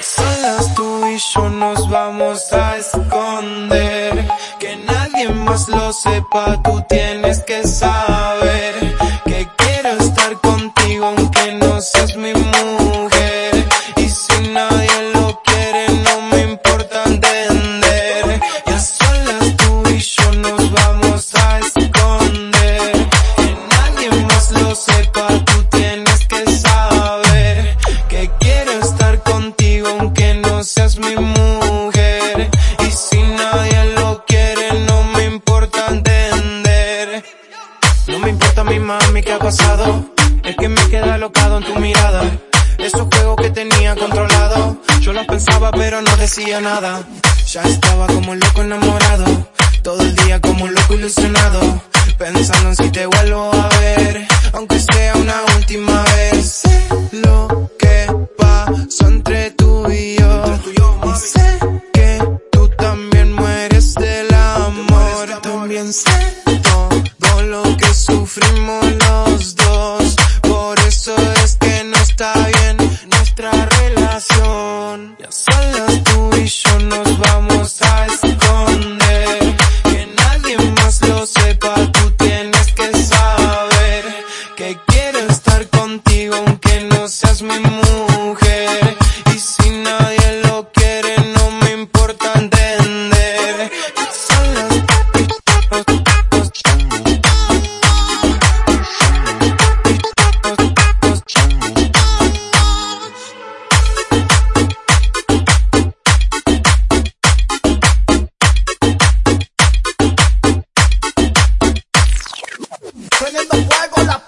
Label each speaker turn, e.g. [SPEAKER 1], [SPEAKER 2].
[SPEAKER 1] Solas tú y yo nos vamos a esconder. Que nadie más lo sepa, tú tienes que saber. No me importa mi mami qué ha pasado. Es que me queda locado en tu mirada. Esos juegos que tenía controlado. Yo los pensaba pero no decía nada. Ya estaba como un loco enamorado. Todo el día como un loco ilusionado. Pensando en si te vuelvo a ver. Aunque sea una última vez. Sé lo que pasó entre tú y yo. Y sé que tú también mueres del amor. También sé lo que sufrimos los dos. Por eso es que no está bien nuestra relación. Ya solas tú y yo nos vamos a esconder. Que nadie más lo sepa, tú tienes que saber que quiero estar contigo aunque no seas mi mujer.
[SPEAKER 2] Suenen los juegos, la